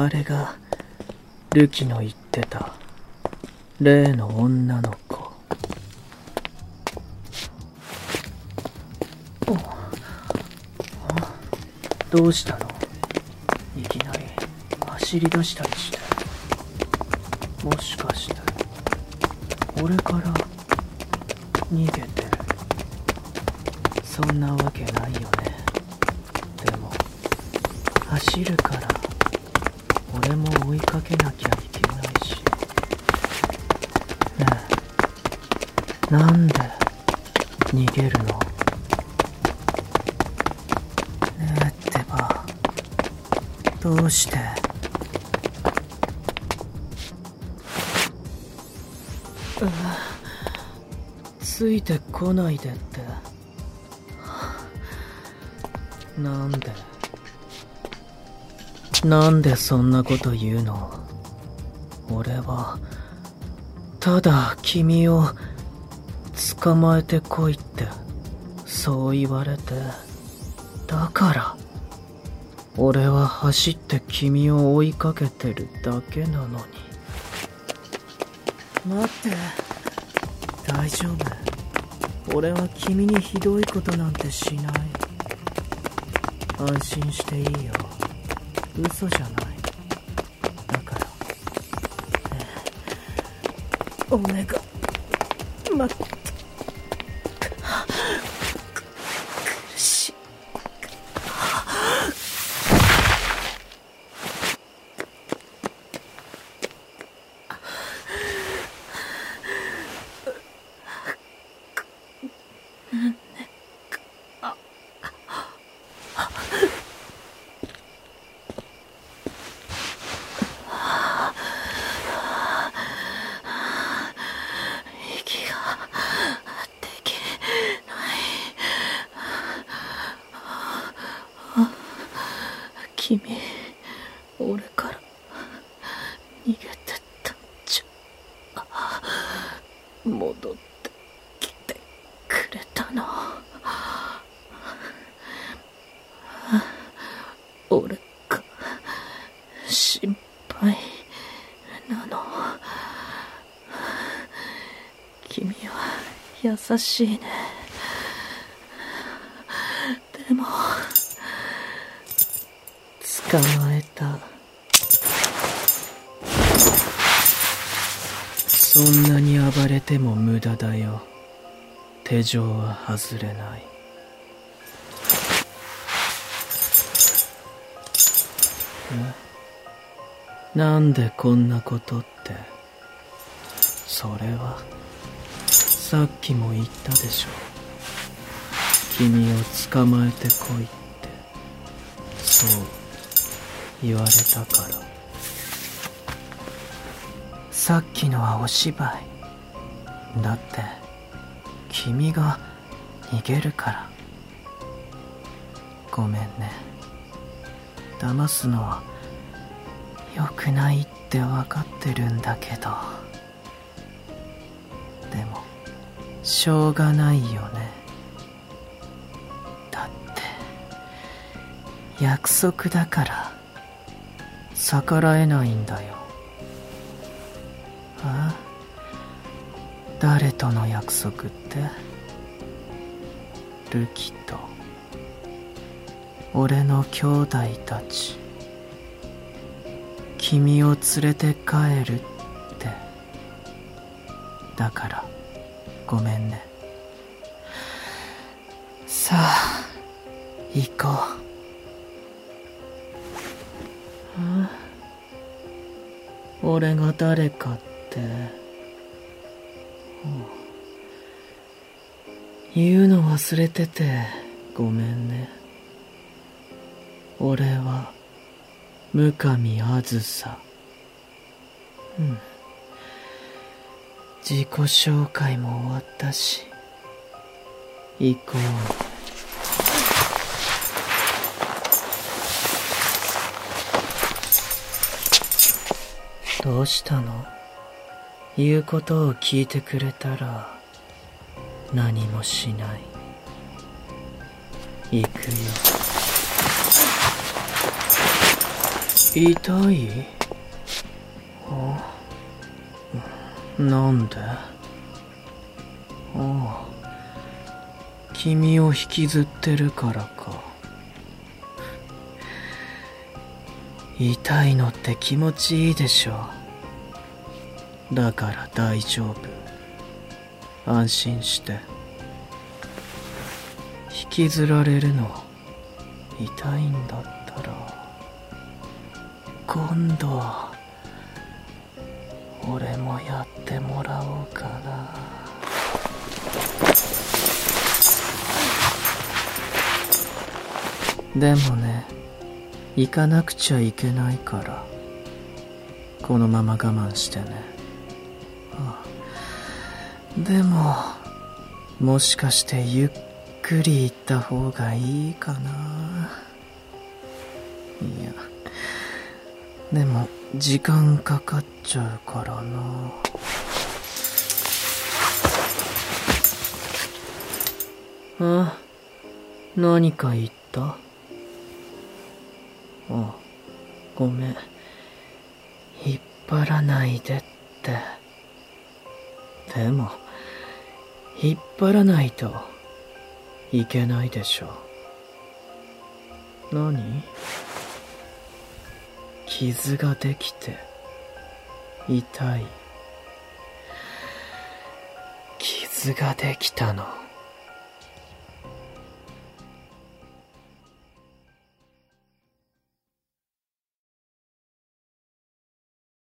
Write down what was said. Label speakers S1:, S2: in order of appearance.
S1: あれが、ルキの言ってた、例の女の子。どうしたの？いきなり走り出したりして。もしかして、俺から逃げてる。そんなわけないよね。でも、走るから、俺も追いかけなきゃいけないし。ねえ、なんで逃げるの？ねえってば、どうして？ううついてこないでって。なんで？なんでそんなこと言うの？俺は、ただ君を捕まえてこいって、そう言われて、だから、俺は走って君を追いかけてるだけなのに。待って、大丈夫。俺は君にひどいことなんてしない。安心していいよ。嘘じゃない。だから、お願い。待って。俺から逃げてったんじゃ。戻ってきてくれたの。俺が心配なの。君は優しいね。でも捕まえたそんなに暴れても無駄だよ。手錠は外れない。なんでこんなことって？それはさっきも言ったでしょ。君を捕まえてこいってそう言われたから。さっきのはお芝居。だって君が逃げるから。ごめんね。騙すのは良くないって分かってるんだけど。でもしょうがないよね。だって約束だから逆らえないんだよ。あ誰との約束って？ルキと。俺の兄弟たち。君を連れて帰るって。だからごめんね。さあ行こう。俺が誰かって言うの忘れてて。ごめんね。俺は向上あずさ。うん。自己紹介も終わったし。行こう。どうしたの？言うことを聞いてくれたら何もしない。行くよ。痛い？なんで？ああ？君を引きずってるからか。痛いのって気持ちいいでしょ。だから大丈夫。安心して。引きずられるの痛いんだったら今度は俺もやってもらおうかな。でもね行かなくちゃいけないからこのまま我慢してね。でももしかしてゆっくり行った方がいいかな。いやでも時間かかっちゃうからな。あ何か言った？あごめん。引っ張らないでって。でも引っ張らないといけないでしょう。何？傷ができて痛い。傷ができたの。